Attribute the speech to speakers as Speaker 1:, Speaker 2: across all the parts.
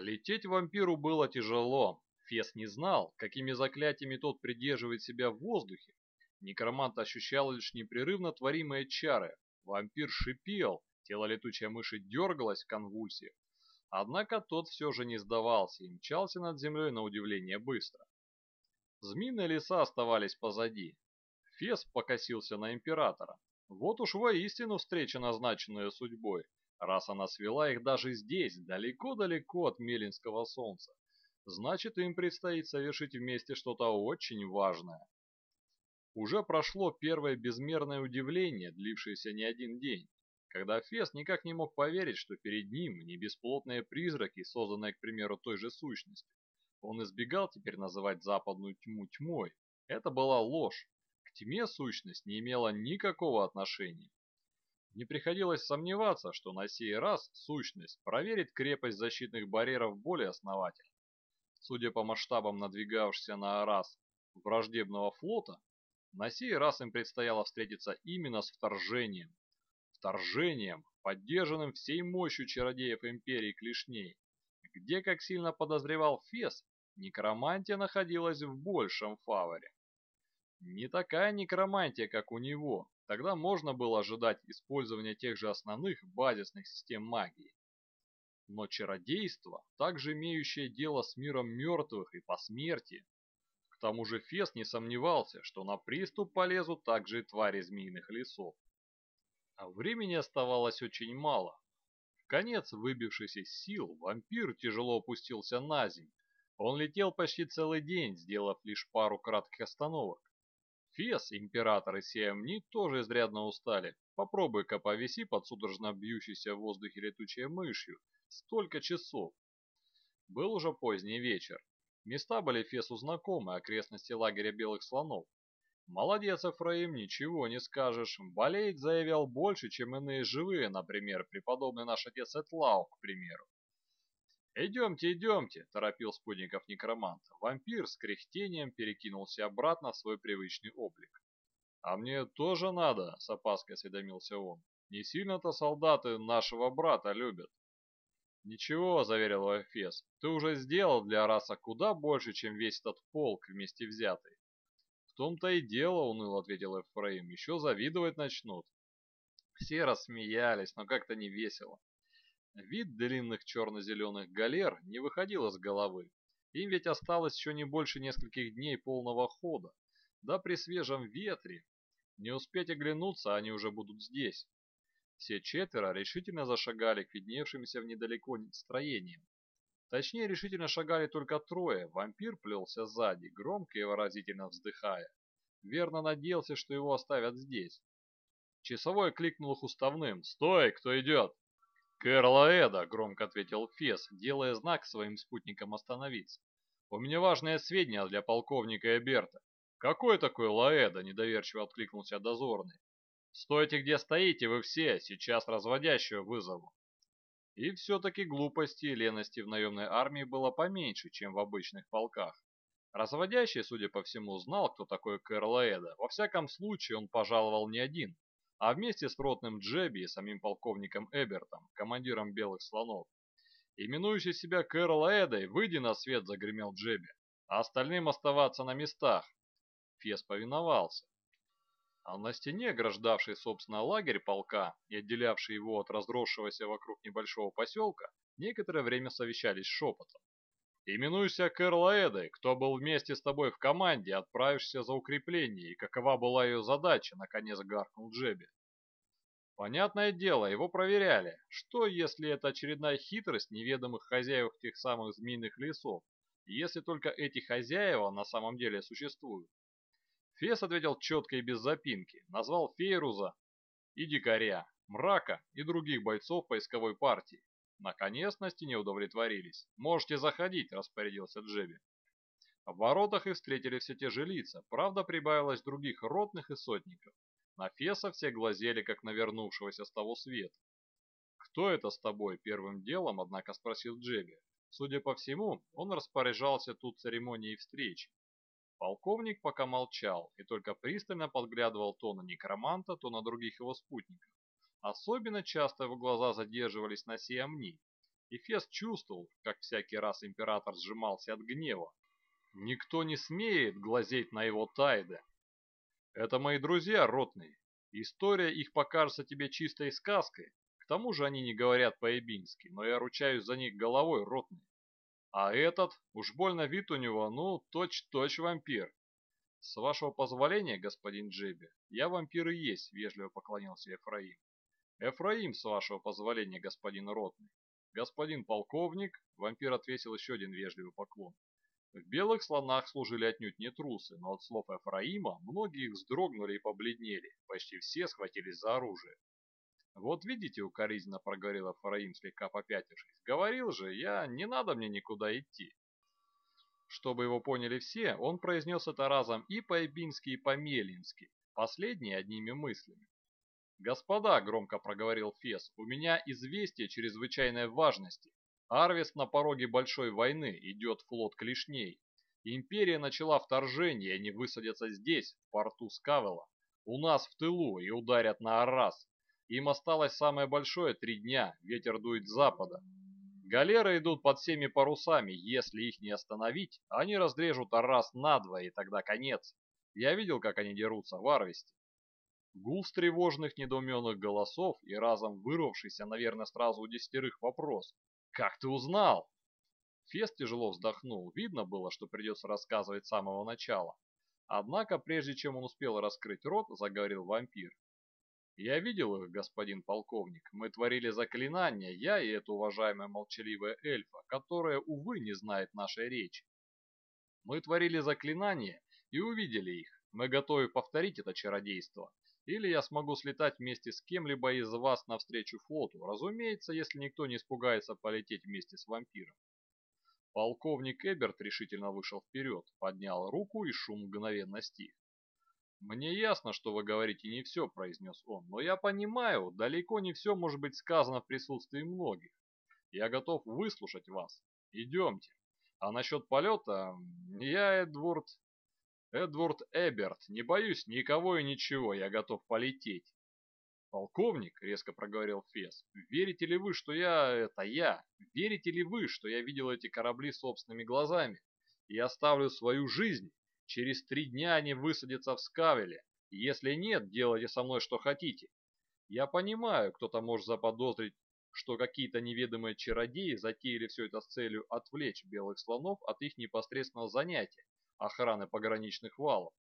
Speaker 1: Лететь вампиру было тяжело. Фес не знал, какими заклятиями тот придерживает себя в воздухе. Некромант ощущал лишь непрерывно творимые чары. Вампир шипел, тело летучей мыши дергалось в конвульсиях. Однако тот все же не сдавался и мчался над землей на удивление быстро. Змеиные леса оставались позади. Фес покосился на императора. Вот уж воистину встреча, назначенная судьбой, раз она свела их даже здесь, далеко-далеко от Мелинского солнца. Значит, им предстоит совершить вместе что-то очень важное. Уже прошло первое безмерное удивление, длившееся не один день, когда Фес никак не мог поверить, что перед ним не бесплотные призраки, созданные, к примеру, той же сущностью. Он избегал теперь называть западную тьму тьмой. Это была ложь. К тьме сущность не имела никакого отношения. Не приходилось сомневаться, что на сей раз сущность проверит крепость защитных барьеров более основательно. Судя по масштабам надвигавшегося на Арас враждебного флота, на сей раз им предстояло встретиться именно с вторжением. Вторжением, поддержанным всей мощью чародеев Империи Клешней, где, как сильно подозревал Фес, некромантия находилась в большем фаворе. Не такая некромантия, как у него, тогда можно было ожидать использования тех же основных базисных систем магии. Но чародейство, также имеющее дело с миром мертвых и посмертия, к тому же Фес не сомневался, что на приступ полезут также и твари змеиных лесов. А времени оставалось очень мало. В конец выбившись из сил, вампир тяжело опустился на землю. Он летел почти целый день, сделав лишь пару кратких остановок. Фес, император и Сиамни тоже изрядно устали. Попробуй-ка повиси под судорожно бьющейся в воздухе летучей мышью. Столько часов. Был уже поздний вечер. Места были Фесу знакомы, окрестности лагеря белых слонов. Молодец, Эфраим, ничего не скажешь. Болеет заявлял больше, чем иные живые, например, преподобный наш отец Этлау, к примеру. «Идемте, идемте!» – торопил спутников некромант. Вампир с кряхтением перекинулся обратно в свой привычный облик. «А мне тоже надо», – с опаской осведомился он. «Не сильно-то солдаты нашего брата любят». «Ничего», — заверил его «ты уже сделал для раса куда больше, чем весь этот полк вместе взятый». «В том-то и дело», — уныло ответил Эфраим, — «еще завидовать начнут». Все рассмеялись, но как-то не весело. Вид длинных черно-зеленых галер не выходил из головы. Им ведь осталось еще не больше нескольких дней полного хода. Да при свежем ветре. Не успеть оглянуться, они уже будут здесь. Все четверо решительно зашагали к видневшимся в недалеко строениям. Точнее, решительно шагали только трое. Вампир плелся сзади, громко и выразительно вздыхая. Верно надеялся, что его оставят здесь. Часовой кликнул их уставным. «Стой, кто идет?» «Кэрла громко ответил Фес, делая знак своим спутникам остановиться. «У меня важное сведения для полковника Эберта». «Какой такой Лаэда?» – недоверчиво откликнулся дозорный. Стойте, где стоите вы все, сейчас разводящего вызову. И все-таки глупости и лености в наемной армии было поменьше, чем в обычных полках. Разводящий, судя по всему, знал, кто такой Кэрлаэда. Во всяком случае, он пожаловал не один, а вместе с ротным Джеби и самим полковником Эбертом, командиром Белых Слонов. Именующий себя Кэрлаэдой, выйди на свет, загремел Джеби, а остальным оставаться на местах. Фес повиновался а на стене, ограждавшей, собственно, лагерь полка и отделявшей его от разросшегося вокруг небольшого поселка, некоторое время совещались шепотом. «Именуйся Кэрлаэдой, кто был вместе с тобой в команде, отправишься за укрепление, и какова была ее задача?» — наконец гаркнул Джеби. Понятное дело, его проверяли. Что, если это очередная хитрость неведомых хозяев тех самых змеиных лесов, если только эти хозяева на самом деле существуют? Фес ответил четко и без запинки, назвал Фейруза и Дикаря, Мрака и других бойцов поисковой партии. Наконец на стене удовлетворились. «Можете заходить», — распорядился Джеби. В воротах их встретили все те же лица, правда прибавилось других ротных и сотников. На Феса все глазели, как на вернувшегося с того света. «Кто это с тобой?» — первым делом, однако, спросил Джеби. Судя по всему, он распоряжался тут церемонией встречи. Полковник пока молчал и только пристально подглядывал то на некроманта, то на других его спутников. Особенно часто его глаза задерживались на Сиамни. И чувствовал, как всякий раз император сжимался от гнева. Никто не смеет глазеть на его тайды. Это мои друзья, ротные. История их покажется тебе чистой сказкой. К тому же они не говорят по-эбински, но я ручаюсь за них головой, ротный. А этот, уж больно вид у него, ну, точь-точь вампир. С вашего позволения, господин Джеби, я вампир и есть, вежливо поклонился Эфраим. Эфраим, с вашего позволения, господин Ротный. Господин полковник, вампир отвесил еще один вежливый поклон. В белых слонах служили отнюдь не трусы, но от слов Эфраима многие их вздрогнули и побледнели, почти все схватились за оружие. «Вот видите, укоризненно проговорил Эфраим, слегка попятившись. «Говорил же, я, не надо мне никуда идти». Чтобы его поняли все, он произнес это разом и по-эбински, и по-мелински, последние одними мыслями. «Господа», — громко проговорил Фес, — «у меня известие чрезвычайной важности. Арвест на пороге большой войны, идет флот клешней. Империя начала вторжение, они высадятся здесь, в порту Скавела, у нас в тылу и ударят на Аррас. Им осталось самое большое три дня, ветер дует с запада. Галеры идут под всеми парусами, если их не остановить, они разрежут Аррас надвое, и тогда конец. Я видел, как они дерутся в Арвесте. Гул тревожных недоуменных голосов и разом вырвавшийся, наверное, сразу у десятерых вопрос. «Как ты узнал?» Фест тяжело вздохнул. Видно было, что придется рассказывать с самого начала. Однако, прежде чем он успел раскрыть рот, заговорил вампир. «Я видел их, господин полковник. Мы творили заклинания, я и эта уважаемая молчаливая эльфа, которая, увы, не знает нашей речи. Мы творили заклинания и увидели их. Мы готовы повторить это чародейство. Или я смогу слетать вместе с кем-либо из вас навстречу флоту, разумеется, если никто не испугается полететь вместе с вампиром. Полковник Эберт решительно вышел вперед, поднял руку и шум мгновенно стих. «Мне ясно, что вы говорите не все», — произнес он, «но я понимаю, далеко не все может быть сказано в присутствии многих. Я готов выслушать вас. Идемте. А насчет полета, я, Эдвард, Эдвард Эберт, не боюсь никого и ничего, я готов полететь. «Полковник», — резко проговорил Фес, — «верите ли вы, что я — это я? Верите ли вы, что я видел эти корабли собственными глазами? И оставлю свою жизнь Через три дня они высадятся в Скавеле. Если нет, делайте со мной что хотите. Я понимаю, кто-то может заподозрить, что какие-то неведомые чародеи затеяли все это с целью отвлечь белых слонов от их непосредственного занятия – охраны пограничных валов.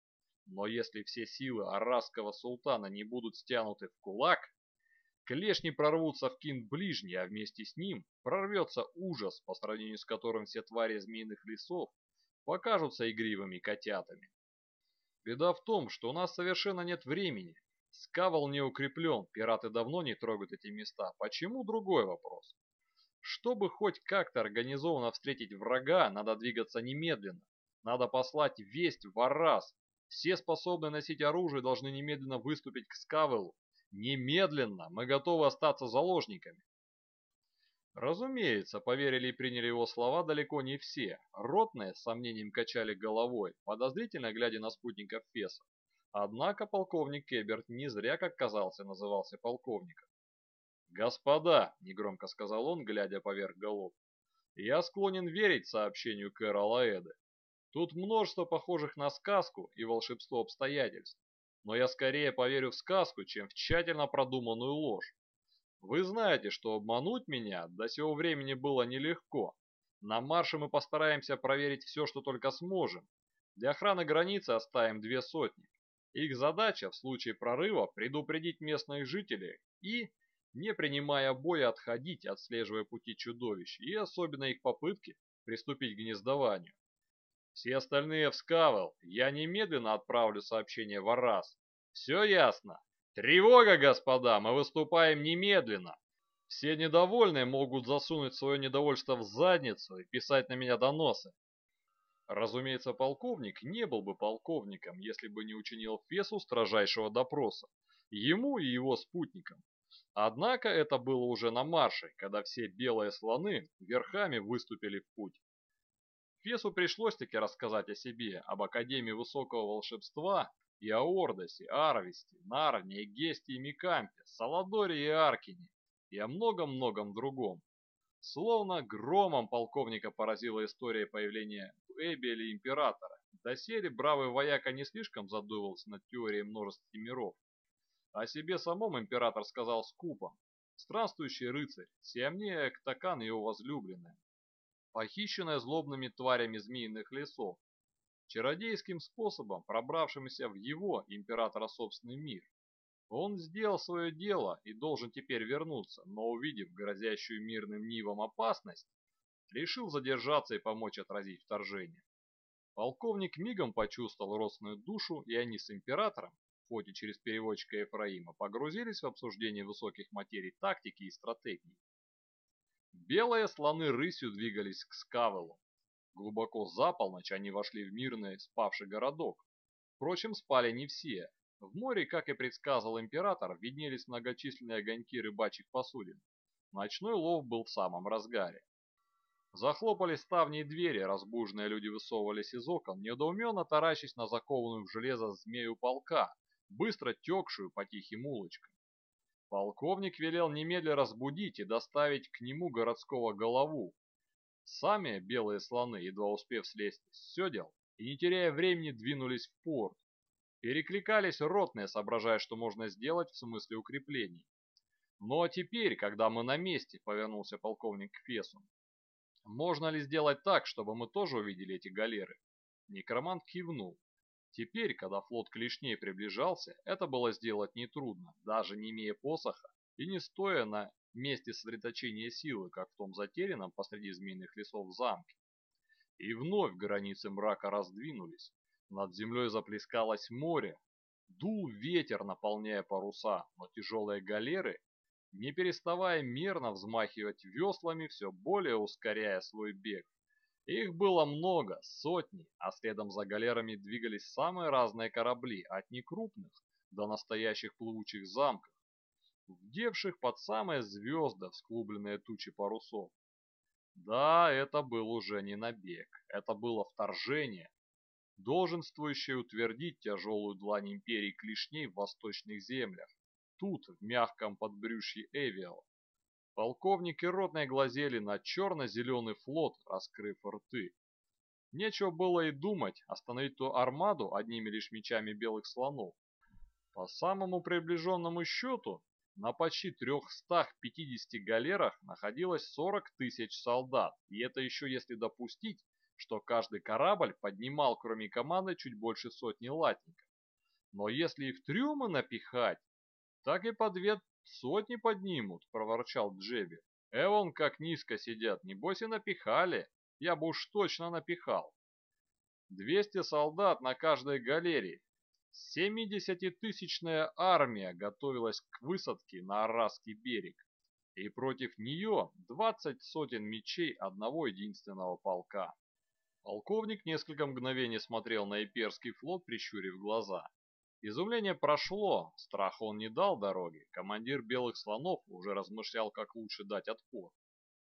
Speaker 1: Но если все силы арасского султана не будут стянуты в кулак, клешни прорвутся в кин ближний, а вместе с ним прорвется ужас, по сравнению с которым все твари змеиных лесов покажутся игривыми котятами. Беда в том, что у нас совершенно нет времени. Скавал не укреплен, пираты давно не трогают эти места. Почему другой вопрос? Чтобы хоть как-то организованно встретить врага, надо двигаться немедленно. Надо послать весть в Аррас. Все способные носить оружие должны немедленно выступить к Скавелу. Немедленно! Мы готовы остаться заложниками. Разумеется, поверили и приняли его слова далеко не все. Ротные с сомнением качали головой, подозрительно глядя на спутников Феса. Однако полковник Кеберт не зря, как казался, назывался полковником. «Господа», — негромко сказал он, глядя поверх голов, — «я склонен верить сообщению Кэрола Эды. Тут множество похожих на сказку и волшебство обстоятельств, но я скорее поверю в сказку, чем в тщательно продуманную ложь. Вы знаете, что обмануть меня до сего времени было нелегко. На марше мы постараемся проверить все, что только сможем. Для охраны границы оставим две сотни. Их задача в случае прорыва предупредить местных жителей и, не принимая боя, отходить, отслеживая пути чудовищ и особенно их попытки приступить к гнездованию. Все остальные в Скавел, я немедленно отправлю сообщение в Арас. Все ясно? «Тревога, господа! Мы выступаем немедленно! Все недовольные могут засунуть свое недовольство в задницу и писать на меня доносы!» Разумеется, полковник не был бы полковником, если бы не учинил Фесу строжайшего допроса, ему и его спутникам. Однако это было уже на марше, когда все белые слоны верхами выступили в путь. Фесу пришлось таки рассказать о себе, об Академии Высокого Волшебства и о Ордосе, Арвисте, Нарне, Гесте и Микампе, Саладоре и Аркине, и о многом-многом другом. Словно громом полковника поразила история появления в Эбеле императора. Доселе бравый вояка не слишком задумывался над теорией множества миров. О себе самом император сказал скупо. Странствующий рыцарь, Сиамния Ктакан его возлюбленная, похищенная злобными тварями змеиных лесов, чародейским способом пробравшимся в его, императора, собственный мир. Он сделал свое дело и должен теперь вернуться, но увидев грозящую мирным Нивам опасность, решил задержаться и помочь отразить вторжение. Полковник мигом почувствовал родственную душу, и они с императором, хоть через переводчика Ефраима, погрузились в обсуждение высоких материй тактики и стратегии. Белые слоны рысью двигались к Скавелу. Глубоко за полночь они вошли в мирный спавший городок. Впрочем, спали не все. В море, как и предсказывал император, виднелись многочисленные огоньки рыбачьих посудин. Ночной лов был в самом разгаре. Захлопали ставни и двери, разбуженные люди высовывались из окон, недоуменно таращась на закованную в железо змею полка, быстро текшую по тихим улочкам. Полковник велел немедля разбудить и доставить к нему городского голову. Сами белые слоны, едва успев слезть с седел, и не теряя времени, двинулись в порт. Перекликались ротные, соображая, что можно сделать в смысле укреплений. «Ну а теперь, когда мы на месте», — повернулся полковник к Фесу, — «можно ли сделать так, чтобы мы тоже увидели эти галеры?» Некромант кивнул. Теперь, когда флот клешней приближался, это было сделать нетрудно, даже не имея посоха и не стоя на месте сосредоточения силы, как в том затерянном посреди змеиных лесов замке. И вновь границы мрака раздвинулись, над землей заплескалось море, дул ветер, наполняя паруса, но тяжелые галеры, не переставая мерно взмахивать веслами, все более ускоряя свой бег. Их было много, сотни, а следом за галерами двигались самые разные корабли, от некрупных до настоящих плавучих замков, вдевших под самые звезды всклубленные тучи парусов. Да, это был уже не набег, это было вторжение, долженствующее утвердить тяжелую длань империи клешней в восточных землях, тут, в мягком подбрюшье Эвиала. Полковник и ротные глазели на черно-зеленый флот, раскрыв рты. Нечего было и думать остановить ту армаду одними лишь мечами белых слонов. По самому приближенному счету, на почти 350 галерах находилось 40 тысяч солдат, и это еще если допустить, что каждый корабль поднимал кроме команды чуть больше сотни латников. Но если и в трюмы напихать, так и по две сотни поднимут, проворчал Джеби. Эвон как низко сидят, небось и напихали, я бы уж точно напихал. Двести солдат на каждой галерее. Семидесятитысячная армия готовилась к высадке на Арасский берег, и против нее двадцать сотен мечей одного единственного полка. Полковник несколько мгновений смотрел на Иперский флот, прищурив глаза. Изумление прошло, страху он не дал дороги, командир Белых Слонов уже размышлял, как лучше дать отпор.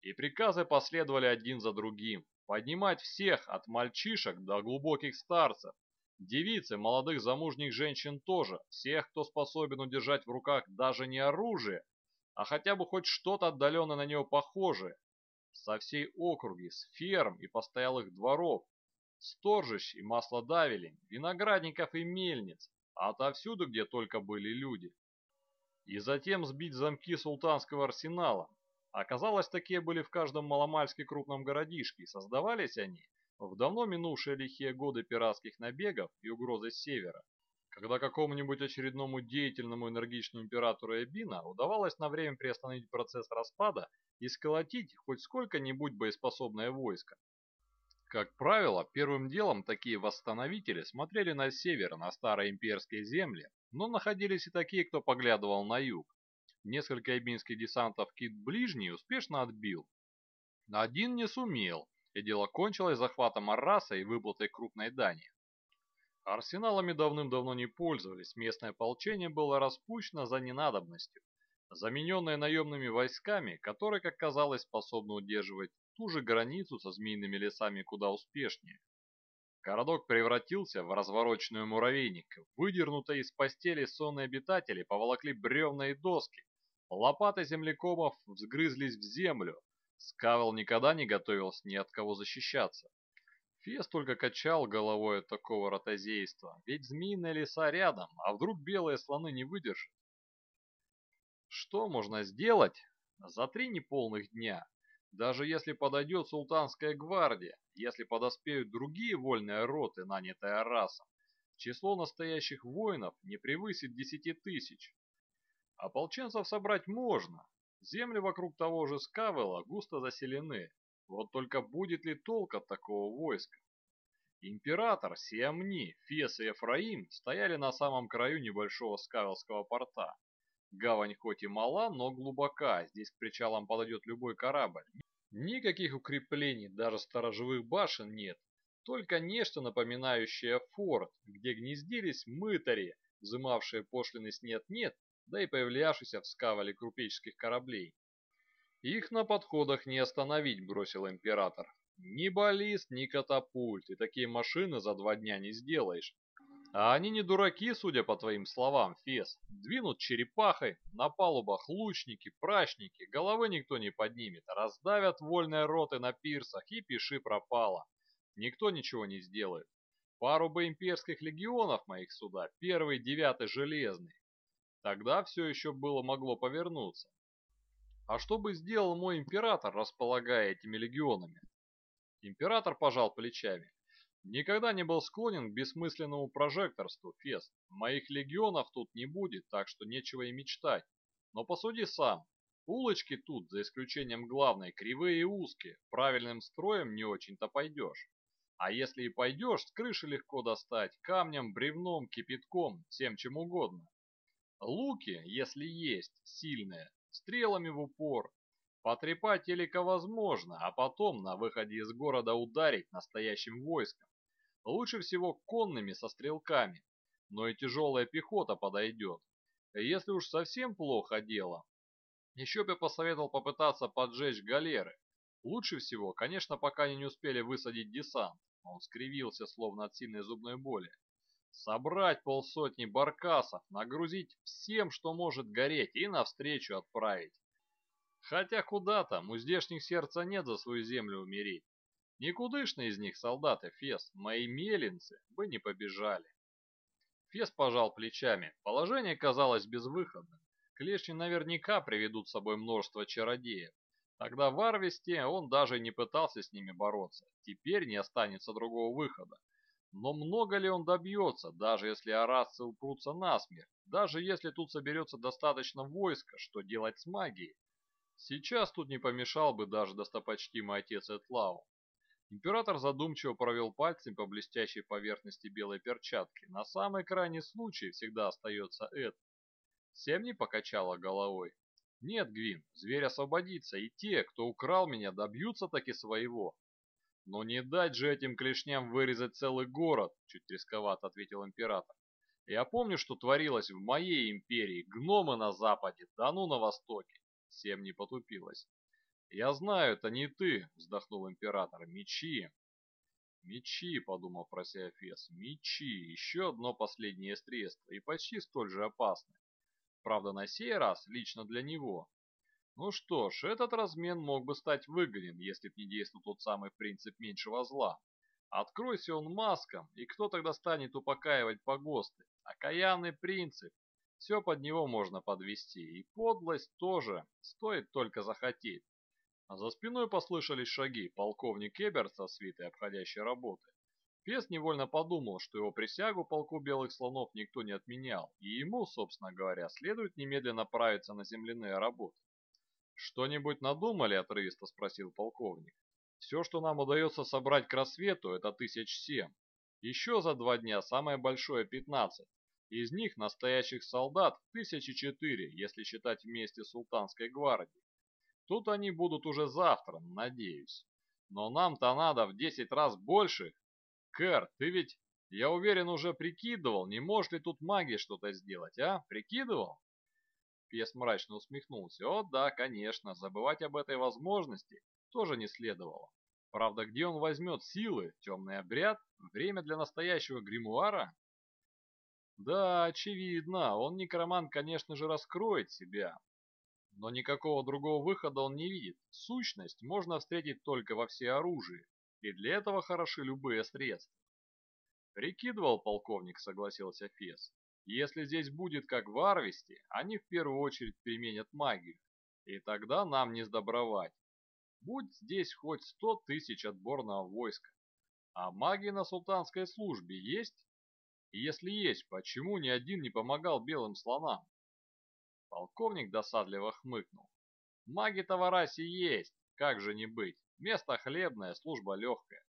Speaker 1: И приказы последовали один за другим. Поднимать всех, от мальчишек до глубоких старцев, девицы, молодых замужних женщин тоже, всех, кто способен удержать в руках даже не оружие, а хотя бы хоть что-то отдаленно на него похожее, со всей округи, с ферм и постоялых дворов, сторжищ и маслодавелень, виноградников и мельниц, отовсюду, где только были люди. И затем сбить замки султанского арсенала. Оказалось, такие были в каждом маломальски крупном городишке, и создавались они в давно минувшие лихие годы пиратских набегов и угрозы с севера, когда какому-нибудь очередному деятельному энергичному императору Эбина удавалось на время приостановить процесс распада и сколотить хоть сколько-нибудь боеспособное войско. Как правило, первым делом такие восстановители смотрели на север, на старые имперские земли, но находились и такие, кто поглядывал на юг. Несколько эбинских десантов Кит Ближний успешно отбил. Один не сумел, и дело кончилось захватом Арраса и выплатой крупной дани. Арсеналами давным-давно не пользовались, местное ополчение было распущено за ненадобностью замененная наемными войсками, которые, как казалось, способны удерживать ту же границу со змеиными лесами куда успешнее. Городок превратился в развороченную муравейник. Выдернутые из постели сонные обитатели поволокли бревна и доски. Лопаты землекомов взгрызлись в землю. Скавел никогда не готовился ни от кого защищаться. Фес только качал головой от такого ротозейства, ведь змеиные леса рядом, а вдруг белые слоны не выдержат? Что можно сделать за три неполных дня, даже если подойдет султанская гвардия, если подоспеют другие вольные роты, нанятые Арасом, число настоящих воинов не превысит десяти тысяч. Ополченцев собрать можно, земли вокруг того же Скавела густо заселены, вот только будет ли толк от такого войска? Император, Сиамни, Фес и Эфраим стояли на самом краю небольшого Скавелского порта. Гавань хоть и мала, но глубока, здесь к причалам подойдет любой корабль. Никаких укреплений, даже сторожевых башен нет, только нечто напоминающее форт, где гнездились мытари, взымавшие пошлины с нет-нет, да и появлявшиеся в скавале крупеческих кораблей. Их на подходах не остановить, бросил император. Ни баллист, ни катапульт, и такие машины за два дня не сделаешь. А они не дураки, судя по твоим словам, Фес. Двинут черепахой, на палубах лучники, прачники, головы никто не поднимет, раздавят вольные роты на пирсах и пиши пропало. Никто ничего не сделает. Пару бы имперских легионов моих сюда, первый, девятый, железный. Тогда все еще было могло повернуться. А что бы сделал мой император, располагая этими легионами? Император пожал плечами. Никогда не был склонен к бессмысленному прожекторству, Фест. Моих легионов тут не будет, так что нечего и мечтать. Но посуди сам. Улочки тут, за исключением главной, кривые и узкие. Правильным строем не очень-то пойдешь. А если и пойдешь, с крыши легко достать, камнем, бревном, кипятком, всем чем угодно. Луки, если есть, сильные, стрелами в упор. Потрепать телека возможно, а потом на выходе из города ударить настоящим войском. Лучше всего конными со стрелками, но и тяжелая пехота подойдет. Если уж совсем плохо дело, еще бы посоветовал попытаться поджечь галеры. Лучше всего, конечно, пока они не успели высадить десант. Он скривился, словно от сильной зубной боли. Собрать полсотни баркасов, нагрузить всем, что может гореть, и навстречу отправить. Хотя куда там, у здешних сердца нет за свою землю умереть. Никудышные из них солдаты, Фес, мои меленцы, бы не побежали. Фес пожал плечами. Положение казалось безвыходным. Клешни наверняка приведут с собой множество чародеев. Тогда в Арвесте он даже не пытался с ними бороться. Теперь не останется другого выхода. Но много ли он добьется, даже если арасцы упрутся насмерть, даже если тут соберется достаточно войска, что делать с магией? Сейчас тут не помешал бы даже достопочтимый отец Этлау. Император задумчиво провел пальцем по блестящей поверхности белой перчатки. На самый крайний случай всегда остается это. Семни покачала головой. Нет, Гвин, зверь освободится, и те, кто украл меня, добьются таки своего. «Но не дать же этим клешням вырезать целый город», — чуть рисковато ответил император. «Я помню, что творилось в моей империи, гномы на западе, да ну на востоке». Всем не потупилась. «Я знаю, это не ты», — вздохнул император. «Мечи». «Мечи», — подумал про себя Фес. «Мечи. Еще одно последнее средство, и почти столь же опасное. Правда, на сей раз лично для него. Ну что ж, этот размен мог бы стать выгоден, если б не действовал тот самый принцип меньшего зла. Откройся он маскам, и кто тогда станет упокаивать погосты? Окаянный принцип. Все под него можно подвести, и подлость тоже, стоит только захотеть. А за спиной послышались шаги, полковник Эберт со свитой обходящей работы. Пес невольно подумал, что его присягу полку белых слонов никто не отменял, и ему, собственно говоря, следует немедленно правиться на земляные работы. «Что-нибудь надумали?» – отрывисто спросил полковник. «Все, что нам удается собрать к рассвету, это тысяч семь. Еще за два дня самое большое пятнадцать. Из них настоящих солдат тысячи четыре, если считать вместе султанской гвардией. Тут они будут уже завтра, надеюсь. Но нам-то надо в десять раз больше. Кэр, ты ведь, я уверен, уже прикидывал, не может ли тут магия что-то сделать, а? Прикидывал?» Пес мрачно усмехнулся. О, да, конечно, забывать об этой возможности тоже не следовало. Правда, где он возьмет силы, темный обряд, время для настоящего гримуара? Да, очевидно, он некромант, конечно же, раскроет себя. Но никакого другого выхода он не видит. Сущность можно встретить только во всеоружии, и для этого хороши любые средства. Прикидывал полковник, согласился Фес. Если здесь будет как в Арвесте, они в первую очередь применят магию, и тогда нам не сдобровать. Будь здесь хоть сто тысяч отборного войска. А маги на султанской службе есть? Если есть, почему ни один не помогал белым слонам? Полковник досадливо хмыкнул. Маги-то в Арасе есть, как же не быть. Место хлебное, служба легкая.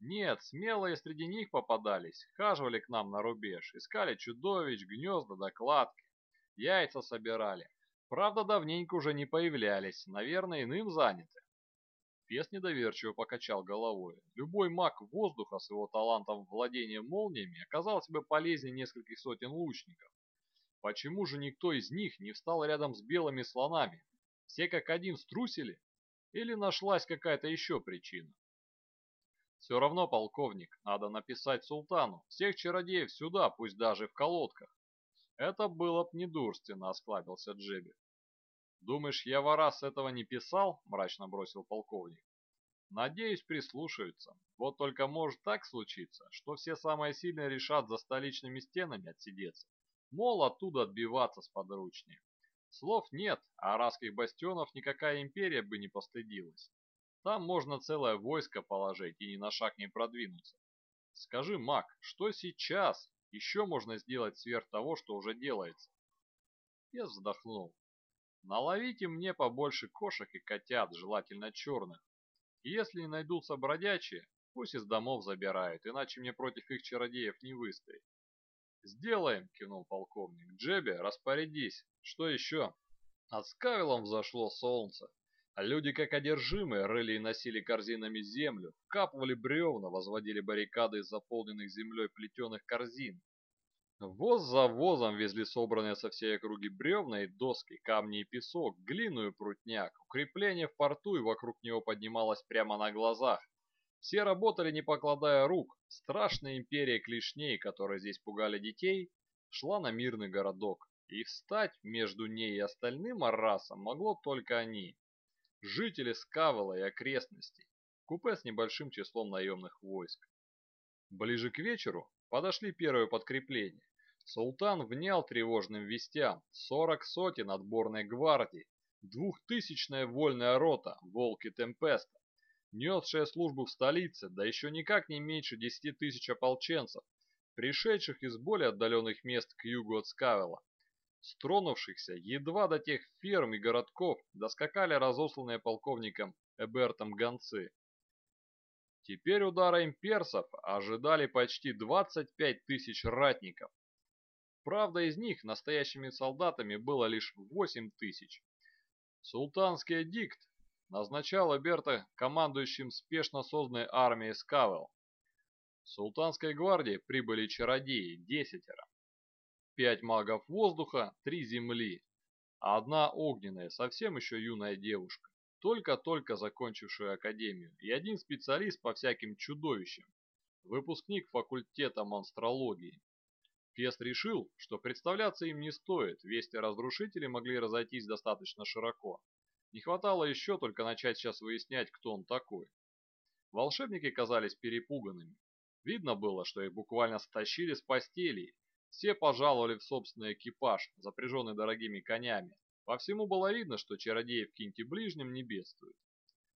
Speaker 1: Нет, смелые среди них попадались, хаживали к нам на рубеж, искали чудовищ, гнезда, докладки, яйца собирали. Правда, давненько уже не появлялись, наверное, иным заняты. Фес недоверчиво покачал головой. Любой маг воздуха с его талантом владения молниями оказался бы полезнее нескольких сотен лучников. Почему же никто из них не встал рядом с белыми слонами? Все как один струсили? Или нашлась какая-то еще причина? Все равно, полковник, надо написать султану. Всех чародеев сюда, пусть даже в колодках. Это было б недурственно, осклабился Джеби. Думаешь, я Варас этого не писал? Мрачно бросил полковник. Надеюсь, прислушаются. Вот только может так случиться, что все самые сильные решат за столичными стенами отсидеться. Мол, оттуда отбиваться сподручнее. Слов нет, а арабских бастионов никакая империя бы не постыдилась. Там можно целое войско положить и ни на шаг не продвинуться. Скажи, маг, что сейчас еще можно сделать сверх того, что уже делается? Я вздохнул. Наловите мне побольше кошек и котят, желательно черных. Если не найдутся бродячие, пусть из домов забирают, иначе мне против их чародеев не выстоять. «Сделаем!» — кивнул полковник. «Джеби, распорядись! Что еще?» Над Скавелом взошло солнце. Люди, как одержимые, рыли и носили корзинами землю, вкапывали бревна, возводили баррикады из заполненных землей плетеных корзин. Воз за возом везли собранные со всей округи бревна и доски, камни и песок, глину и прутняк. Укрепление в порту и вокруг него поднималось прямо на глазах. Все работали не покладая рук. Страшная империя клешней, которые здесь пугали детей, шла на мирный городок. И встать между ней и остальным аррасом могло только они жители Скавела и окрестностей, купе с небольшим числом наемных войск. Ближе к вечеру подошли первые подкрепления. Султан внял тревожным вестям. Сорок сотен отборной гвардии, двухтысячная вольная рота, волки Темпеста, несшая службу в столице, да еще никак не меньше десяти тысяч ополченцев, пришедших из более отдаленных мест к югу от Скавела стронувшихся едва до тех ферм и городков доскакали разосланные полковником Эбертом гонцы. Теперь удара имперцев ожидали почти 25 тысяч ратников. Правда, из них настоящими солдатами было лишь 8 тысяч. Султанский эдикт назначал Эберта командующим спешно созданной армией Скавел. В султанской гвардии прибыли чародеи, десятеро пять магов воздуха, три земли, а одна огненная, совсем еще юная девушка, только-только закончившая академию, и один специалист по всяким чудовищам, выпускник факультета монстрологии. Фест решил, что представляться им не стоит, вести разрушители могли разойтись достаточно широко. Не хватало еще только начать сейчас выяснять, кто он такой. Волшебники казались перепуганными. Видно было, что их буквально стащили с постелей все пожаловали в собственный экипаж, запряженный дорогими конями. По всему было видно, что чародеи в Кинте Ближнем не бедствуют.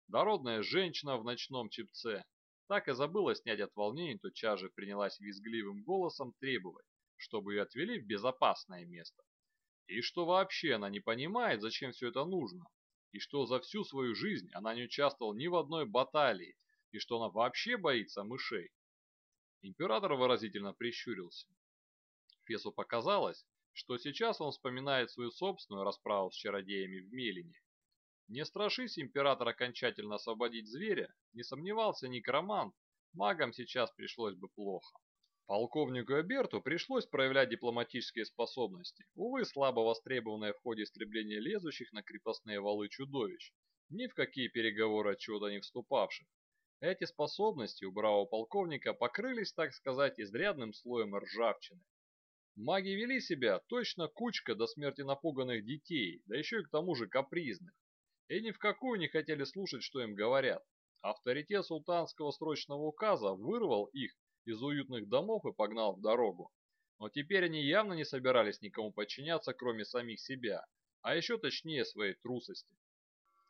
Speaker 1: Дородная женщина в ночном чепце так и забыла снять от волнений, тотчас же принялась визгливым голосом требовать, чтобы ее отвели в безопасное место. И что вообще она не понимает, зачем все это нужно, и что за всю свою жизнь она не участвовала ни в одной баталии, и что она вообще боится мышей. Император выразительно прищурился. Фесу показалось, что сейчас он вспоминает свою собственную расправу с чародеями в Мелине. Не страшись император окончательно освободить зверя, не сомневался некромант, магам сейчас пришлось бы плохо. Полковнику Эберту пришлось проявлять дипломатические способности, увы, слабо востребованные в ходе истребления лезущих на крепостные валы чудовищ, ни в какие переговоры отчета не вступавших. Эти способности у бравого полковника покрылись, так сказать, изрядным слоем ржавчины. Маги вели себя точно кучка до смерти напуганных детей, да еще и к тому же капризных. И ни в какую не хотели слушать, что им говорят. Авторитет султанского срочного указа вырвал их из уютных домов и погнал в дорогу. Но теперь они явно не собирались никому подчиняться, кроме самих себя, а еще точнее своей трусости.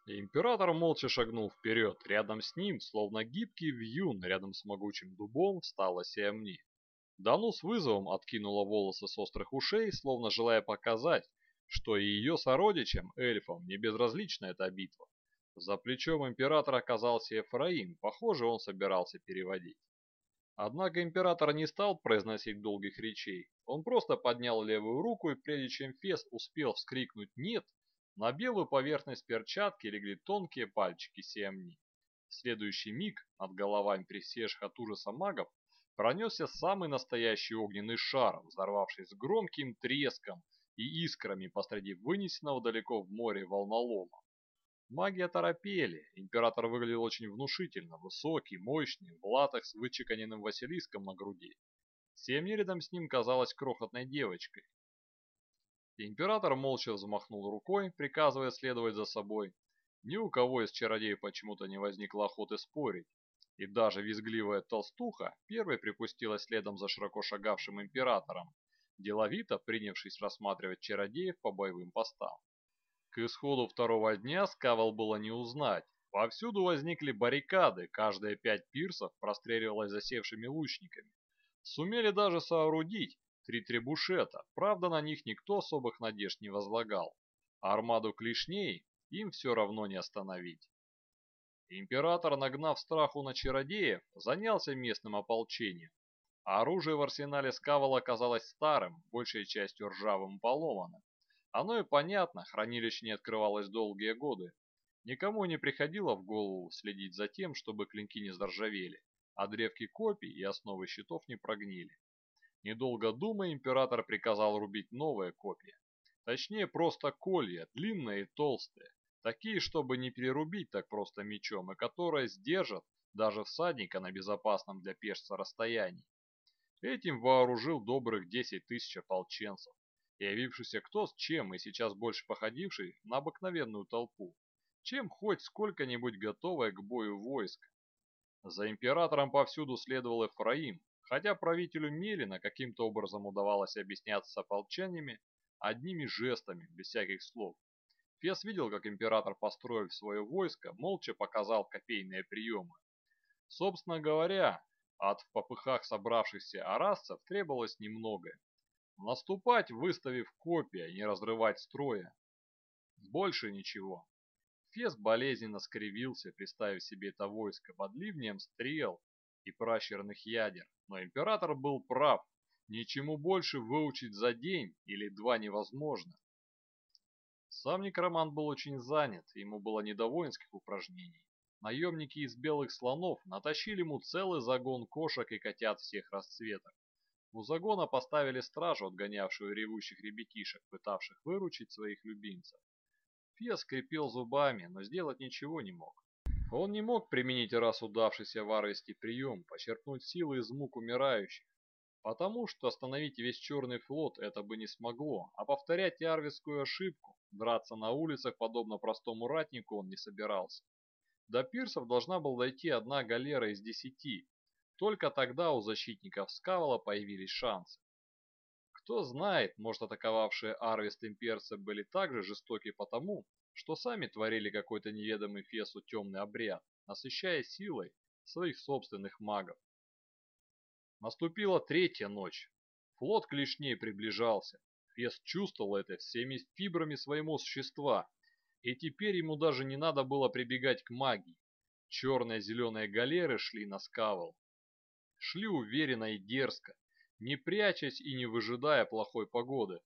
Speaker 1: Император молча шагнул вперед. Рядом с ним, словно гибкий вьюн, рядом с могучим дубом, встала Сиамни. Дану с вызовом откинула волосы с острых ушей, словно желая показать, что и ее сородичам, эльфам, не безразлична эта битва. За плечом императора оказался Ефраим, похоже, он собирался переводить. Однако император не стал произносить долгих речей. Он просто поднял левую руку, и прежде чем Фес успел вскрикнуть «нет», на белую поверхность перчатки легли тонкие пальчики Сиамни. В следующий миг над головами присевших от ужаса магов пронесся самый настоящий огненный шар, взорвавшись громким треском и искрами посреди вынесенного далеко в море волнолома. Маги оторопели. Император выглядел очень внушительно, высокий, мощный, в латах с вычеканенным Василиском на груди. Семья рядом с ним казалась крохотной девочкой. Император молча взмахнул рукой, приказывая следовать за собой. Ни у кого из чародеев почему-то не возникло охоты спорить. И даже визгливая толстуха первой припустила следом за широко шагавшим императором, деловито принявшись рассматривать чародеев по боевым постам. К исходу второго дня Скавал было не узнать. Повсюду возникли баррикады, каждые пять пирсов простреливалось засевшими лучниками. Сумели даже соорудить три требушета, правда на них никто особых надежд не возлагал. Армаду клешней им все равно не остановить. Император, нагнав страху на чародеев, занялся местным ополчением. Оружие в арсенале Скавала оказалось старым, большей частью ржавым и поломанным. Оно и понятно, хранилище не открывалось долгие годы. Никому не приходило в голову следить за тем, чтобы клинки не заржавели, а древки копий и основы щитов не прогнили. Недолго думая, император приказал рубить новые копья. Точнее, просто колья, длинные и толстые. Такие, чтобы не перерубить так просто мечом, и которые сдержат даже всадника на безопасном для пешца расстоянии. Этим вооружил добрых 10 тысяч ополченцев явившийся кто с чем и сейчас больше походивший на обыкновенную толпу, чем хоть сколько-нибудь готовое к бою войско. За императором повсюду следовал Эфраим, хотя правителю Мелина каким-то образом удавалось объясняться с ополчениями одними жестами, без всяких слов. Фес видел, как император, построив свое войско, молча показал копейные приемы. Собственно говоря, от в попыхах собравшихся арасцев требовалось немногое. Наступать, выставив копья, и не разрывать строя. Больше ничего. Фес болезненно скривился, представив себе это войско под ливнем стрел и пращерных ядер. Но император был прав. Ничему больше выучить за день или два невозможно. Сам некромант был очень занят, ему было не до воинских упражнений. Наемники из белых слонов натащили ему целый загон кошек и котят всех расцветок. У загона поставили стражу, отгонявшую ревущих ребятишек, пытавших выручить своих любимцев. Фес скрипел зубами, но сделать ничего не мог. Он не мог применить раз удавшийся в Арвесте прием, почерпнуть силы из мук умирающих, потому что остановить весь черный флот это бы не смогло, а повторять арвестскую ошибку, драться на улицах подобно простому ратнику он не собирался. До пирсов должна была дойти одна галера из десяти, только тогда у защитников Скавала появились шансы. Кто знает, может атаковавшие Арвест имперцы были так же жестоки потому, что сами творили какой-то неведомый Фесу темный обряд, насыщая силой своих собственных магов. Наступила третья ночь. Флот клешней приближался. Фес чувствовал это всеми фибрами своего существа, и теперь ему даже не надо было прибегать к магии. Черные зеленые галеры шли на скавал, шли уверенно и дерзко, не прячась и не выжидая плохой погоды.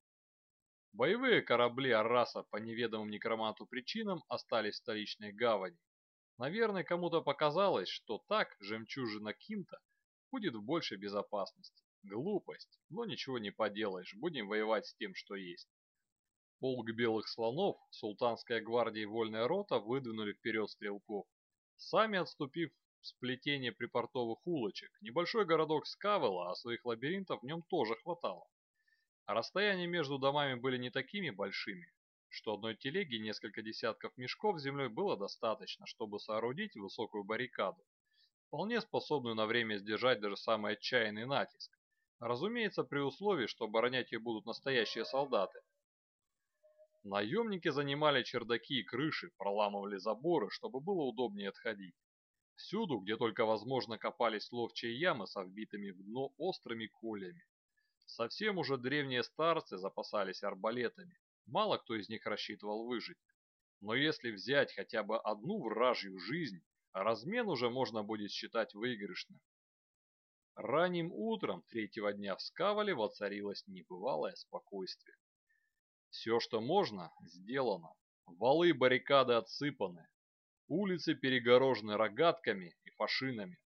Speaker 1: Боевые корабли Арраса по неведомым некроманту причинам остались в столичной гавани. Наверное, кому-то показалось, что так жемчужина Кинта будет в большей безопасности. Глупость, но ничего не поделаешь, будем воевать с тем, что есть. Полк белых слонов, султанская гвардия и вольная рота выдвинули вперед стрелков, сами отступив сплетение припортовых улочек. Небольшой городок Скавела, а своих лабиринтов в нем тоже хватало. Расстояния между домами были не такими большими, что одной телеги несколько десятков мешков с землей было достаточно, чтобы соорудить высокую баррикаду, вполне способную на время сдержать даже самый отчаянный натиск. Разумеется, при условии, что оборонять ее будут настоящие солдаты. Наемники занимали чердаки и крыши, проламывали заборы, чтобы было удобнее отходить. Всюду, где только возможно, копались ловчие ямы со вбитыми в дно острыми колями. Совсем уже древние старцы запасались арбалетами. Мало кто из них рассчитывал выжить. Но если взять хотя бы одну вражью жизнь, размен уже можно будет считать выигрышным. Ранним утром третьего дня в Скавале воцарилось небывалое спокойствие. Все, что можно, сделано. Валы баррикады отсыпаны. Улицы перегорожены рогатками и фашинами.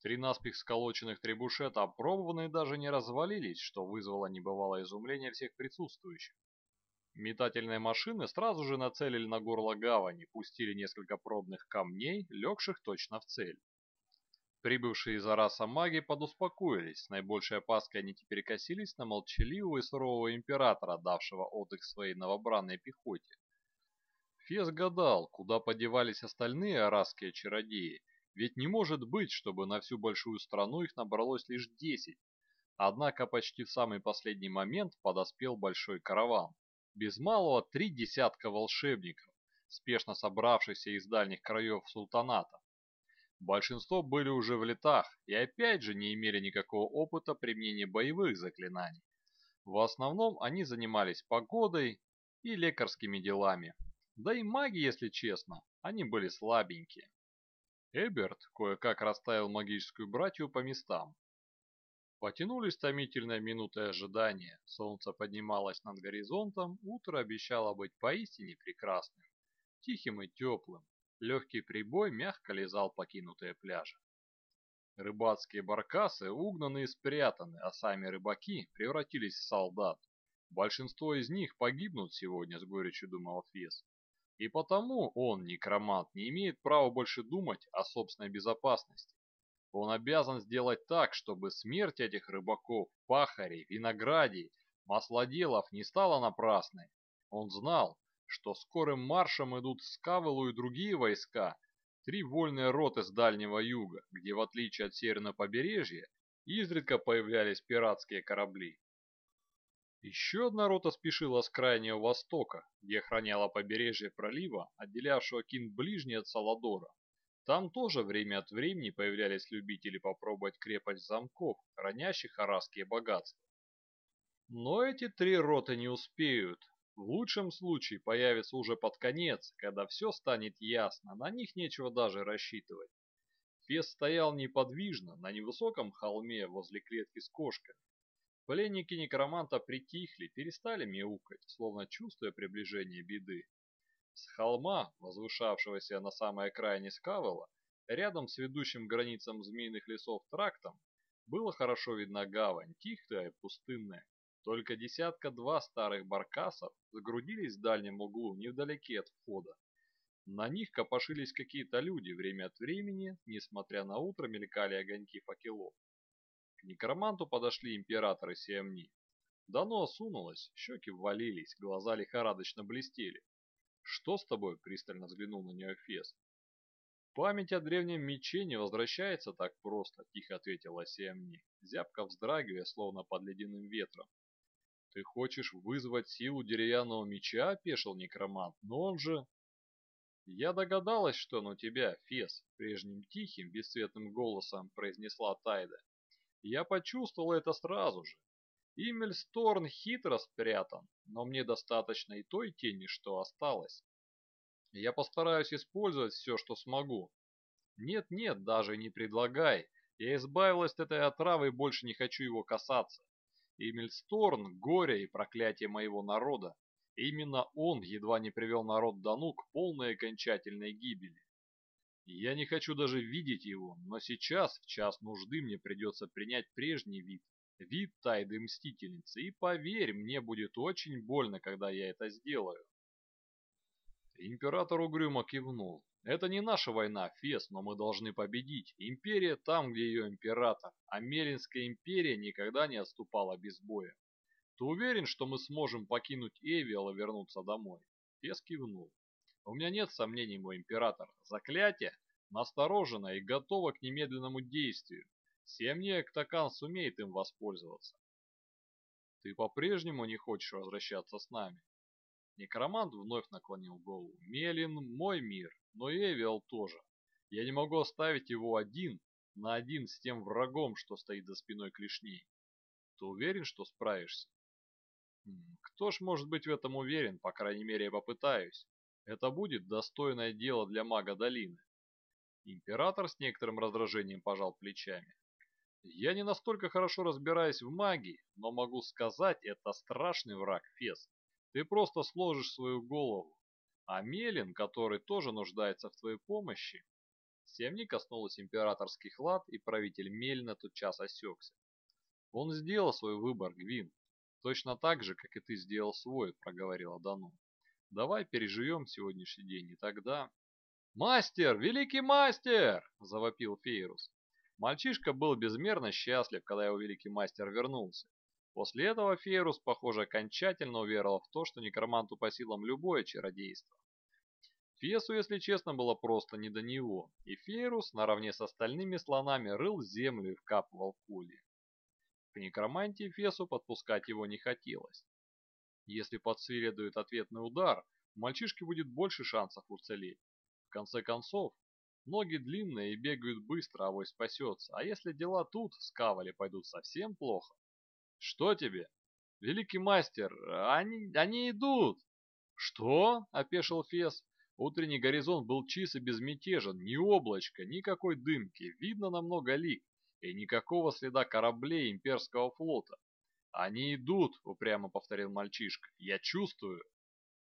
Speaker 1: Три наспех сколоченных требушета опробованы и даже не развалились, что вызвало небывалое изумление всех присутствующих. Метательные машины сразу же нацелили на горло гавани, пустили несколько пробных камней, легших точно в цель. Прибывшие из Араса маги подуспокоились, с наибольшей опаской они теперь косились на молчаливого и сурового императора, давшего отдых своей новобранной пехоте. Фес гадал, куда подевались остальные арасские чародеи, ведь не может быть, чтобы на всю большую страну их набралось лишь десять. Однако почти в самый последний момент подоспел большой караван. Без малого три десятка волшебников, спешно собравшихся из дальних краев султаната. Большинство были уже в летах и опять же не имели никакого опыта применения боевых заклинаний. В основном они занимались погодой и лекарскими делами. Да и маги, если честно, они были слабенькие. Эберт кое-как расставил магическую братью по местам. Потянулись томительные минуты ожидания, солнце поднималось над горизонтом, утро обещало быть поистине прекрасным, тихим и теплым, Легкий прибой мягко лизал покинутые пляжи. Рыбацкие баркасы угнаны и спрятаны, а сами рыбаки превратились в солдат. Большинство из них погибнут сегодня, с горечью думал Фес. И потому он, некромант, не имеет права больше думать о собственной безопасности. Он обязан сделать так, чтобы смерть этих рыбаков, пахарей, виноградей, маслоделов не стала напрасной. Он знал, что скорым маршем идут Скавелу и другие войска, три вольные роты с Дальнего Юга, где, в отличие от северного побережья, изредка появлялись пиратские корабли. Еще одна рота спешила с крайнего востока, где охраняла побережье пролива, отделявшего Кин ближний от Саладора. Там тоже время от времени появлялись любители попробовать крепость замков, хранящих арасские богатства. Но эти три роты не успеют, в лучшем случае появится уже под конец, когда все станет ясно, на них нечего даже рассчитывать. Фес стоял неподвижно на невысоком холме возле клетки с кошками. Пленники некроманта притихли, перестали мяукать, словно чувствуя приближение беды. С холма, возвышавшегося на самой окраине Скавела, рядом с ведущим границам змеиных лесов трактом, было хорошо видна гавань, тихая и пустынная. Только десятка-два старых баркасов загрудились в дальнем углу, невдалеке от входа. На них копошились какие-то люди, время от времени, несмотря на утро, мелькали огоньки факелов. К некроманту подошли императоры Сиамни. Дано осунулось, щеки ввалились, глаза лихорадочно блестели. «Что с тобой?» – пристально взглянул на нее Фес. «Память о древнем мече не возвращается так просто», – тихо ответила Сиамни, зябко вздрагивая, словно под ледяным ветром. «Ты хочешь вызвать силу деревянного меча?» – опешил некромант. «Но он же...» «Я догадалась, что он у тебя, Фес», – прежним тихим, бесцветным голосом произнесла Тайда. «Я почувствовал это сразу же. Имельсторн хитро спрятан, но мне достаточно и той тени, что осталось. Я постараюсь использовать все, что смогу. Нет-нет, даже не предлагай. Я избавилась от этой отравы и больше не хочу его касаться. Эмильсторн – горе и проклятие моего народа. Именно он едва не привел народ Дану к полной окончательной гибели. Я не хочу даже видеть его, но сейчас, в час нужды, мне придется принять прежний вид, вид Тайды Мстительницы, и поверь, мне будет очень больно, когда я это сделаю. Император угрюмо кивнул. Это не наша война, Фес, но мы должны победить. Империя там, где ее император, а Меринская империя никогда не отступала без боя. Ты уверен, что мы сможем покинуть Эвиал и вернуться домой? Фес кивнул. У меня нет сомнений, мой император. Заклятие насторожено и готово к немедленному действию. Семния Ктакан сумеет им воспользоваться. Ты по-прежнему не хочешь возвращаться с нами? Некромант вновь наклонил голову. Мелин – мой мир, но и Эвиал тоже. Я не могу оставить его один на один с тем врагом, что стоит за спиной клешней. Ты уверен, что справишься? Кто ж может быть в этом уверен, по крайней мере я попытаюсь. Это будет достойное дело для мага долины. Император с некоторым раздражением пожал плечами. Я не настолько хорошо разбираюсь в магии, но могу сказать, это страшный враг, Фес. Ты просто сложишь свою голову. А Мелин, который тоже нуждается в твоей помощи... Семни коснулась императорских лад, и правитель Мелина тотчас осекся. Он сделал свой выбор, Гвин. Точно так же, как и ты сделал свой, проговорила Дану. Давай переживем сегодняшний день, и тогда... «Мастер! Великий мастер!» – завопил Фейрус. Мальчишка был безмерно счастлив, когда его великий мастер вернулся. После этого Фейрус, похоже, окончательно уверовал в то, что некроманту по силам любое чародейство. Фесу, если честно, было просто не до него, и Фейрус наравне с остальными слонами рыл землю и вкапывал кули. К некромантии Фесу подпускать его не хотелось. Если подсвиредует ответный удар, у мальчишки будет больше шансов уцелеть. В конце концов, ноги длинные и бегают быстро, а вой спасется. А если дела тут, в Скавале, пойдут совсем плохо? Что тебе? Великий мастер, они, они идут. Что? Опешил Фес. Утренний горизонт был чист и безмятежен, ни облачка, никакой дымки, видно на много лик, и никакого следа кораблей имперского флота. «Они идут», — упрямо повторил мальчишка. «Я чувствую».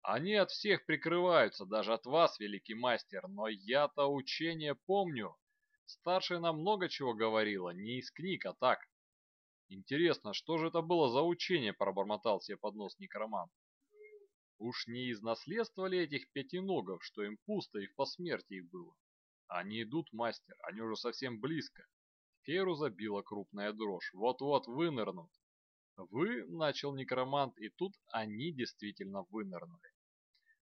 Speaker 1: «Они от всех прикрываются, даже от вас, великий мастер, но я-то учение помню. Старшая нам много чего говорила, не из книг, а так». «Интересно, что же это было за учение?» — пробормотал себе под нос некромант. «Уж не из наследства ли этих пятиногов, что им пусто и в посмертии было?» «Они идут, мастер, они уже совсем близко». Феру забила крупная дрожь. «Вот-вот вынырнут». «Вы», — начал некромант, и тут они действительно вынырнули.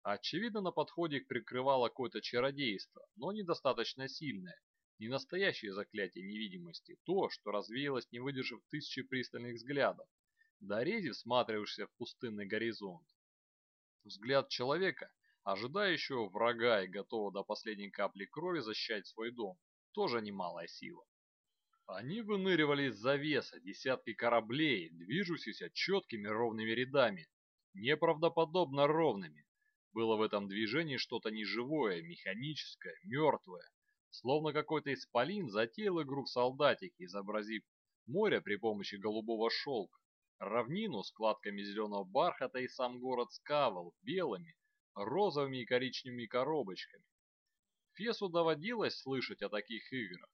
Speaker 1: Очевидно, на подходе их прикрывало какое-то чародейство, но недостаточно сильное, не настоящее заклятие невидимости, то, что развеялось, не выдержав тысячи пристальных взглядов, дорези всматриваешься в пустынный горизонт. Взгляд человека, ожидающего врага и готового до последней капли крови защищать свой дом, тоже немалая сила. Они выныривали из завеса, десятки кораблей, движущихся четкими ровными рядами, неправдоподобно ровными. Было в этом движении что-то неживое, механическое, мертвое. Словно какой-то исполин затеял игру в солдатики, изобразив море при помощи голубого шелка, равнину складками зеленого бархата и сам город Скавал белыми, розовыми и коричневыми коробочками. Фесу доводилось слышать о таких играх,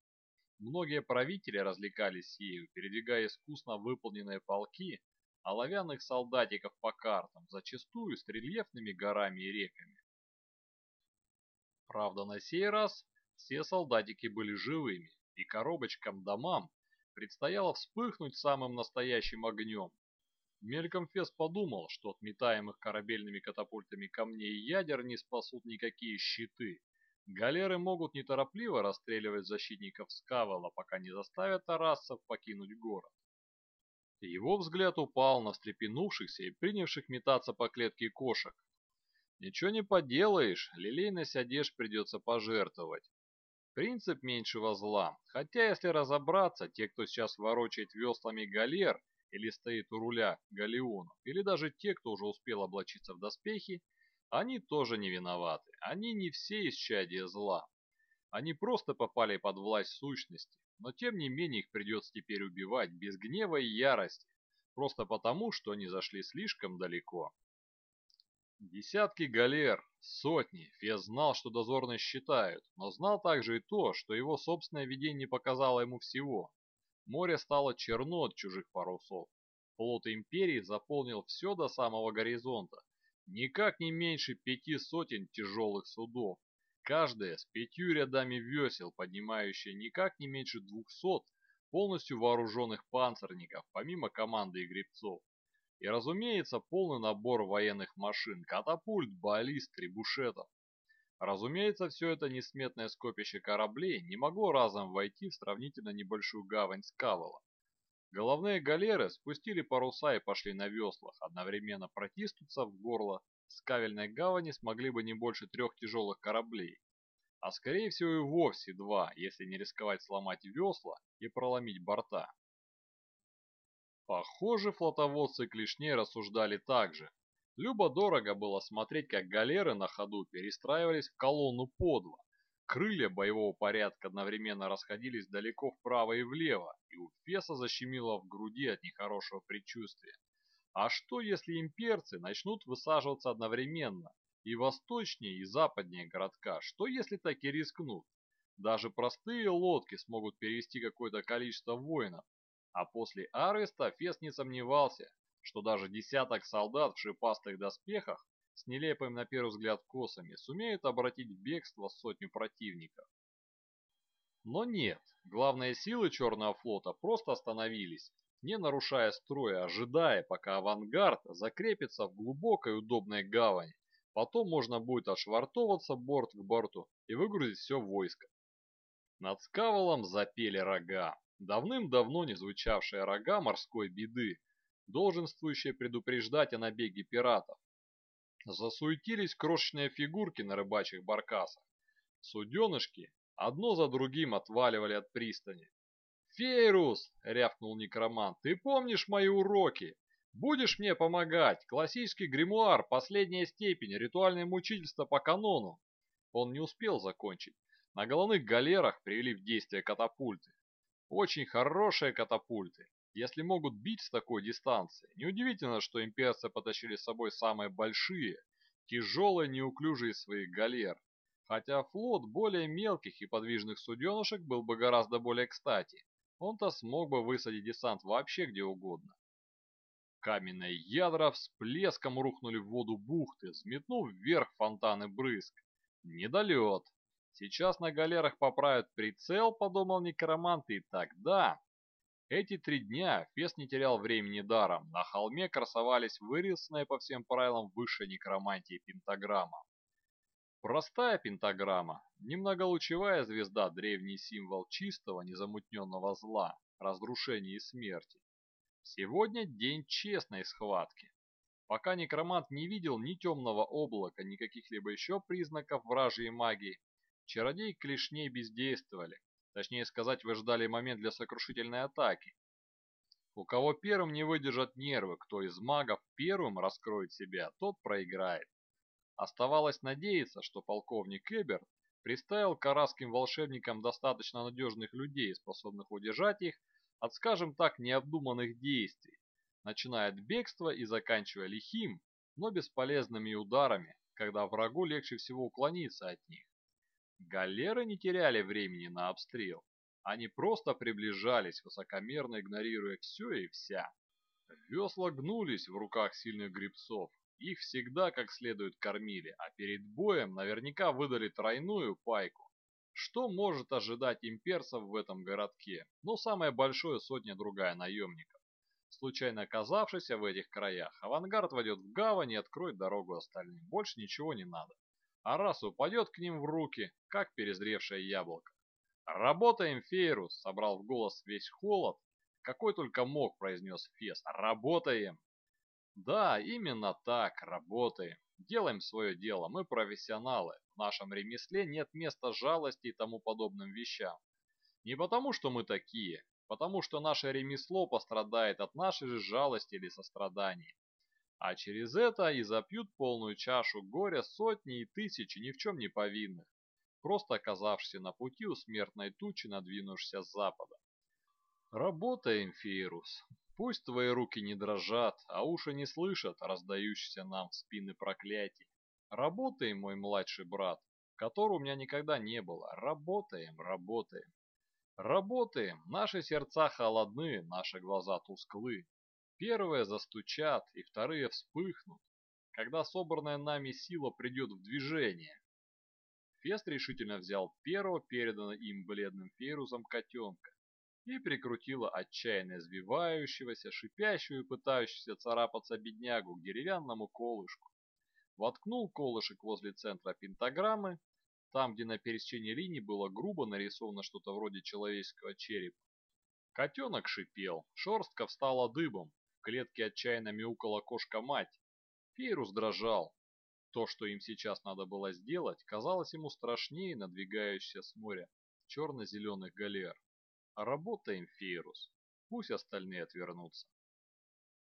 Speaker 1: Многие правители развлекались ею, передвигая искусно выполненные полки оловянных солдатиков по картам, зачастую с рельефными горами и реками. Правда, на сей раз все солдатики были живыми, и коробочкам-домам предстояло вспыхнуть самым настоящим огнем. Мельком Фес подумал, что отметаемых корабельными катапультами камней и ядер не спасут никакие щиты, Галеры могут неторопливо расстреливать защитников Скавала, пока не заставят арасцев покинуть город. Его взгляд упал на встрепенувшихся и принявших метаться по клетке кошек. Ничего не поделаешь, лилейность одежд придется пожертвовать. Принцип меньшего зла. Хотя, если разобраться, те, кто сейчас ворочает веслами галер или стоит у руля галеонов, или даже те, кто уже успел облачиться в доспехи, они тоже не виноваты. Они не все исчадия зла. Они просто попали под власть сущности, но тем не менее их придется теперь убивать без гнева и ярости, просто потому, что они зашли слишком далеко. Десятки галер, сотни, Фес знал, что дозорные считают, но знал также и то, что его собственное видение показало ему всего. Море стало черно от чужих парусов. Флот Империи заполнил все до самого горизонта, Никак не меньше пяти сотен тяжелых судов, каждая с пятью рядами весел, поднимающая никак не меньше двухсот полностью вооруженных панцирников, помимо команды и гребцов. И, разумеется, полный набор военных машин, катапульт, баллист, трибушетов. Разумеется, все это несметное скопище кораблей не могло разом войти в сравнительно небольшую гавань Скавола. Головные галеры спустили паруса и пошли на веслах, одновременно протиснуться в горло скавельной гавани смогли бы не больше трех тяжелых кораблей, а скорее всего и вовсе два, если не рисковать сломать весла и проломить борта. Похоже, флотоводцы клешней рассуждали так же. Любо-дорого было смотреть, как галеры на ходу перестраивались в колонну по. Крылья боевого порядка одновременно расходились далеко вправо и влево, и у Феса защемило в груди от нехорошего предчувствия. А что, если имперцы начнут высаживаться одновременно и восточнее, и западнее городка? Что, если так и рискнут? Даже простые лодки смогут перевести какое-то количество воинов. А после ареста Фес не сомневался, что даже десяток солдат в шипастых доспехах с нелепым на первый взгляд косами сумеют обратить в бегство сотню противников. Но нет, главные силы Черного флота просто остановились не нарушая строя, ожидая, пока авангард закрепится в глубокой удобной гавани. Потом можно будет отшвартоваться борт к борту и выгрузить все войско. Над скаволом запели рога. Давным-давно не звучавшие рога морской беды, долженствующие предупреждать о набеге пиратов. Засуетились крошечные фигурки на рыбачьих баркасах. Суденышки одно за другим отваливали от пристани. «Фейрус!» — рявкнул некромант. «Ты помнишь мои уроки? Будешь мне помогать? Классический гримуар, последняя степень, ритуальное мучительство по канону». Он не успел закончить. На головных галерах привели в действие катапульты. Очень хорошие катапульты, если могут бить с такой дистанции. Неудивительно, что имперцы потащили с собой самые большие, тяжелые, неуклюжие своих галер. Хотя флот более мелких и подвижных суденышек был бы гораздо более кстати он-то смог бы высадить десант вообще где угодно. Каменные ядра всплеском рухнули в воду бухты, взметнув вверх фонтаны брызг. Недолет. Сейчас на галерах поправят прицел, подумал некромант, и тогда... Эти три дня Фес не терял времени даром. На холме красовались вырезанные по всем правилам высшей некромантии пентаграмма. Простая пентаграмма, немноголучевая звезда, древний символ чистого, незамутненного зла, разрушения и смерти. Сегодня день честной схватки. Пока некромант не видел ни темного облака, ни каких-либо еще признаков вражьей магии, чародей клешней бездействовали. Точнее сказать, вы ждали момент для сокрушительной атаки. У кого первым не выдержат нервы, кто из магов первым раскроет себя, тот проиграет. Оставалось надеяться, что полковник Эберт приставил к арабским волшебникам достаточно надежных людей, способных удержать их от, скажем так, необдуманных действий, начиная от бегства и заканчивая лихим, но бесполезными ударами, когда врагу легче всего уклониться от них. Галеры не теряли времени на обстрел, они просто приближались, высокомерно игнорируя все и вся. Весла гнулись в руках сильных грибцов, их всегда как следует кормили, а перед боем наверняка выдали тройную пайку. Что может ожидать имперцев в этом городке? Ну, самое большое сотня-другая наемников. Случайно оказавшийся в этих краях, авангард войдет в гавань и откроет дорогу остальным. Больше ничего не надо. А раз упадет к ним в руки, как перезревшее яблоко. «Работаем, Фейрус!» — собрал в голос весь холод. Какой только мог, произнес Фес. «Работаем!» Да, именно так, работаем. Делаем свое дело, мы профессионалы. В нашем ремесле нет места жалости и тому подобным вещам. Не потому, что мы такие, потому что наше ремесло пострадает от нашей же жалости или сострадания. А через это и запьют полную чашу горя сотни и тысячи ни в чем не повинных, просто оказавшихся на пути у смертной тучи, надвинувшейся с запада. Работаем, Фейрус. Пусть твои руки не дрожат, а уши не слышат раздающиеся нам в спины проклятий. Работаем, мой младший брат, которого у меня никогда не было. Работаем, работаем. Работаем, наши сердца холодны, наши глаза тусклы. Первые застучат, и вторые вспыхнут, когда собранная нами сила придет в движение. Фест решительно взял первого переданного им бледным фейрузом котенка и прикрутила отчаянно извивающегося, шипящего и пытающегося царапаться беднягу к деревянному колышку. Воткнул колышек возле центра пентаграммы, там, где на пересечении линий было грубо нарисовано что-то вроде человеческого черепа. Котенок шипел, шерстка встала дыбом, клетке отчаянно мяукала кошка-мать. Фейрус дрожал. То, что им сейчас надо было сделать, казалось ему страшнее надвигающейся с моря черно-зеленых галер. Работаем, Фейрус. Пусть остальные отвернутся.